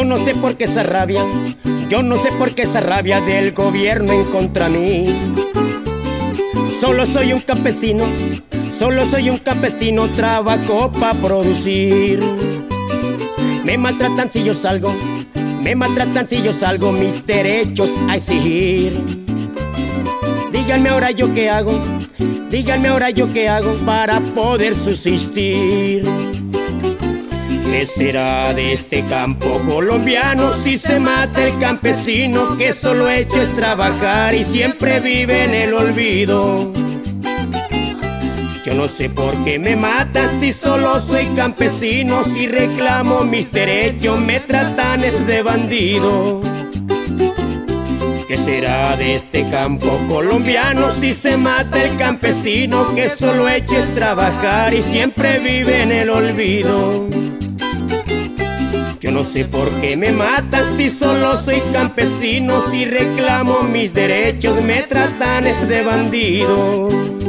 Yo no sé por qué esa rabia, yo no sé por qué esa rabia del gobierno en contra mí. Solo soy un campesino, solo soy un campesino, trabajo para producir. Me maltratan si yo salgo, me maltratan si yo salgo, mis derechos a exigir. Díganme ahora yo qué hago, díganme ahora yo qué hago para poder subsistir. ¿Qué será de este campo colombiano si se mata el campesino que solo hecho es trabajar y siempre vive en el olvido? Yo no sé por qué me matan si solo soy campesino, si reclamo mis derechos me tratan de bandido. ¿Qué será de este campo colombiano si se mata el campesino que solo hecho es trabajar y siempre vive en el olvido? No sé por qué me matan si solo soy campesino, si reclamo mis derechos me tratan de bandido.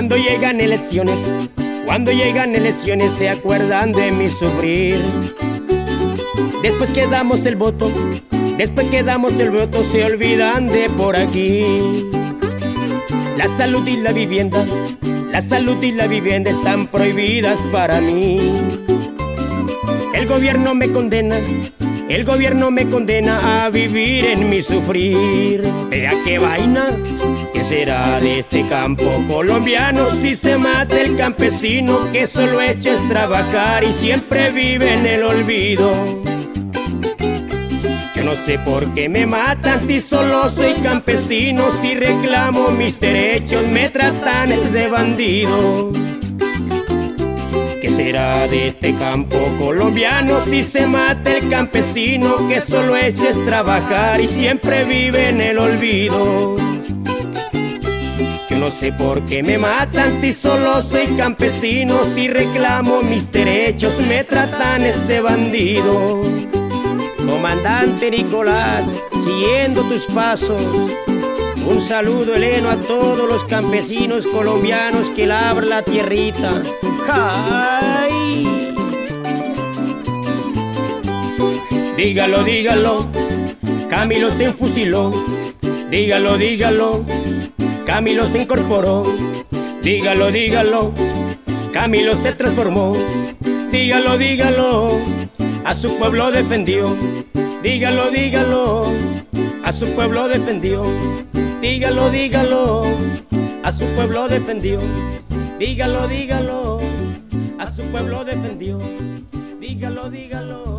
Cuando llegan elecciones, cuando llegan elecciones se acuerdan de mi sufrir. Después que damos el voto, después que damos el voto se olvidan de por aquí. La salud y la vivienda, la salud y la vivienda están prohibidas para mí. El gobierno me condena, el gobierno me condena a vivir en mi sufrir. Vea qué vaina, ¿qué será de este campo colombiano si se mata el campesino que solo hecho es trabajar y siempre vive en el olvido? Yo no sé por qué me matan si solo soy campesino, si reclamo mis derechos me tratan de bandido. ¿Qué será de este campo colombiano si se mata el campesino que solo hecho es trabajar y siempre vive en el olvido? Yo no sé por qué me matan si solo soy campesino, si reclamo mis derechos me tratan este bandido. Comandante Nicolás, siguiendo tus pasos, un saludo heleno a todos los campesinos colombianos que labran la tierrita. ¡Ay! Dígalo, dígalo, Camilo se enfusiló. Dígalo, dígalo, Camilo se incorporó. Dígalo, dígalo, Camilo se transformó. Dígalo, dígalo, a su pueblo defendió. Dígalo, dígalo, a su pueblo defendió. Dígalo, dígalo, a su pueblo defendió. Dígalo, dígalo, a su pueblo defendió. Dígalo, dígalo,